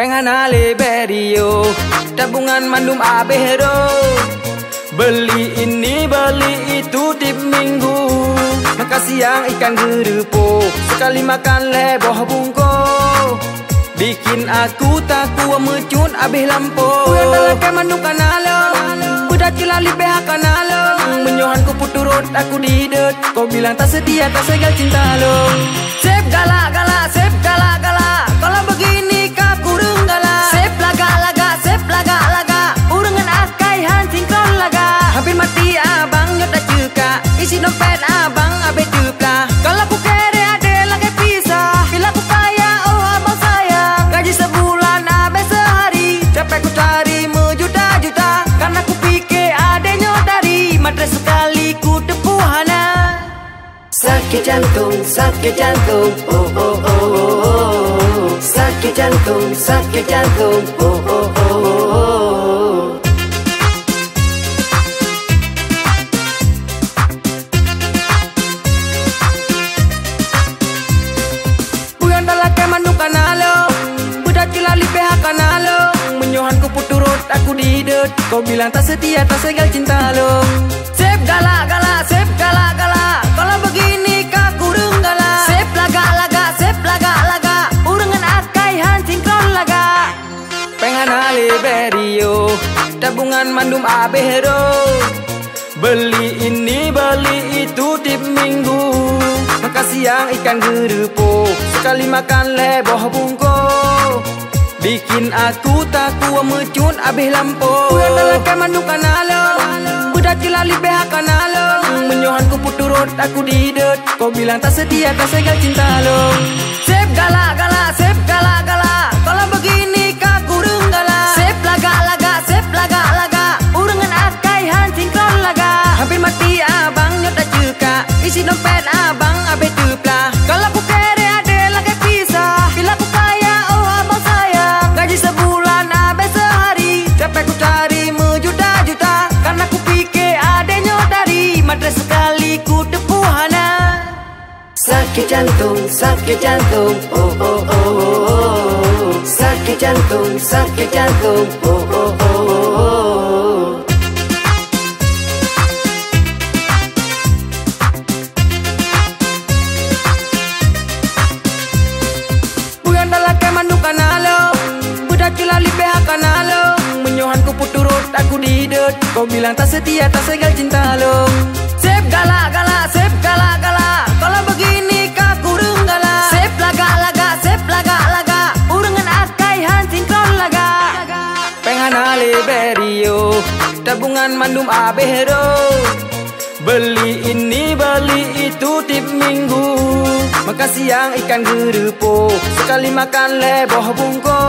Penganale berio Tabungan mandum abehero Beli ini beli itu tip minggu. Makasih yang ikan gerepo Sekali makan leboh bungko. Bikin aku tak kuat mecut abih lampu Yang dalam kemandung kanalo. Budak cilali behak kanalo. Menyohan ku puturut aku didet Kau bilang tak setia tak segal cinta lo. Sep galak galak sep dompet abang abe dupla Kalau ku kere ade lagi pisah Bila ku kaya oh abang sayang. Gaji sebulan abe sehari. Capek ku cari mejuta-juta. Karena ku pikir adenya dari Matre sekali ku tepuhana Sakit jantung, sakit jantung. Oh oh oh oh oh. Sakit jantung, sakit jantung. Oh oh oh oh aku didet Kau bilang tak setia tak segal cinta lo. Sep galak galak sep galak galak Kalau begini kak kurung galak Sep laga laga sep laga laga. Urengan akai han sinkron laga. Pengen ali berio Tabungan mandum abehero Beli ini beli itu tip minggu Yang ikan gerepo Sekali makan leboh bungkuk Bikin aku tak kuat mecut abis lampu Yang dalam kemandung kanalo Budak cilali behak kanalo Menyohan ku puturut aku didet. Kau bilang tak setia tak segal cinta lo. Sep galak galak sep galak galak Kalau begini kak kurung galak Sep laga laga sep laga laga. Urengan akai han sinkron laga. Hampir mati abang nyota juga Isi dompet Sakit jantung, sakit jantung Oh oh oh oh oh. Sakit jantung, sakit jantung Oh oh oh oh oh. Aku didet Kau bilang tak setia tak segal cinta lo. Sep galak galak sep galak galak. Kalau begini berio Tabungan mandum abehero Beli ini beli itu tip minggu. Makasih yang ikan gerepo Sekali makan leboh bungko.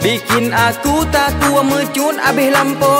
Bikin aku tak kuat mecut abis lampu